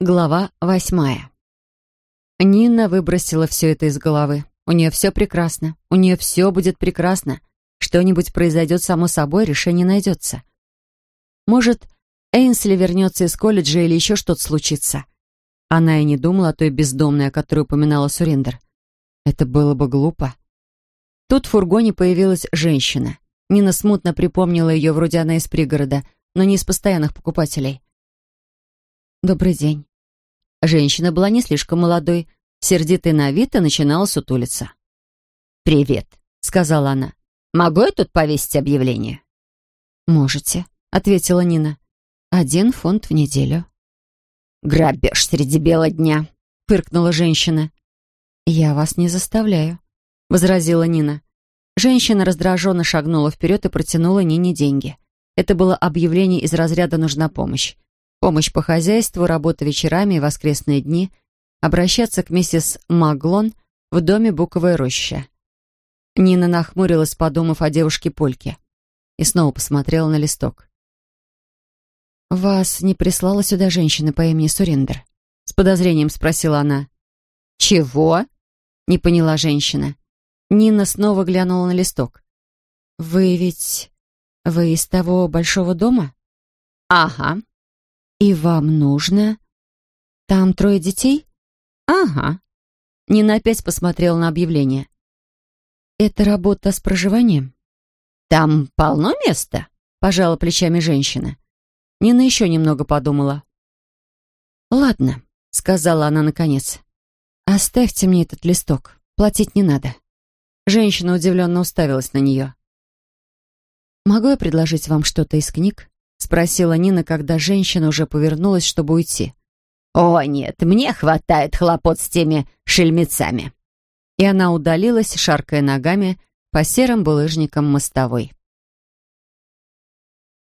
Глава восьмая. Нина выбросила все это из головы. У нее все прекрасно. У нее все будет прекрасно. Что-нибудь произойдет само собой, решение найдется. Может, Эйнсли вернется из колледжа или еще что-то случится. Она и не думала о той бездомной, о которой упоминала Сурендер. Это было бы глупо. Тут в фургоне появилась женщина. Нина смутно припомнила ее, вроде она из пригорода, но не из постоянных покупателей. «Добрый день». Женщина была не слишком молодой, сердитой на вид и начинала сутулиться. «Привет», — сказала она. «Могу я тут повесить объявление?» «Можете», — ответила Нина. «Один фунт в неделю». «Грабеж среди бела дня», — фыркнула женщина. «Я вас не заставляю», — возразила Нина. Женщина раздраженно шагнула вперед и протянула Нине деньги. Это было объявление из разряда «нужна помощь». Помощь по хозяйству, работа вечерами и воскресные дни, обращаться к миссис Маглон в доме Буковая роща. Нина нахмурилась, подумав о девушке Польке, и снова посмотрела на листок. «Вас не прислала сюда женщина по имени Сурендер?» С подозрением спросила она. «Чего?» — не поняла женщина. Нина снова глянула на листок. «Вы ведь... вы из того большого дома?» «Ага», «И вам нужно? Там трое детей?» «Ага». Нина опять посмотрела на объявление. «Это работа с проживанием?» «Там полно места?» — пожала плечами женщина. Нина еще немного подумала. «Ладно», — сказала она наконец. «Оставьте мне этот листок. Платить не надо». Женщина удивленно уставилась на нее. «Могу я предложить вам что-то из книг?» Спросила Нина, когда женщина уже повернулась, чтобы уйти. «О, нет, мне хватает хлопот с теми шельмецами». И она удалилась, шаркая ногами, по серым булыжникам мостовой.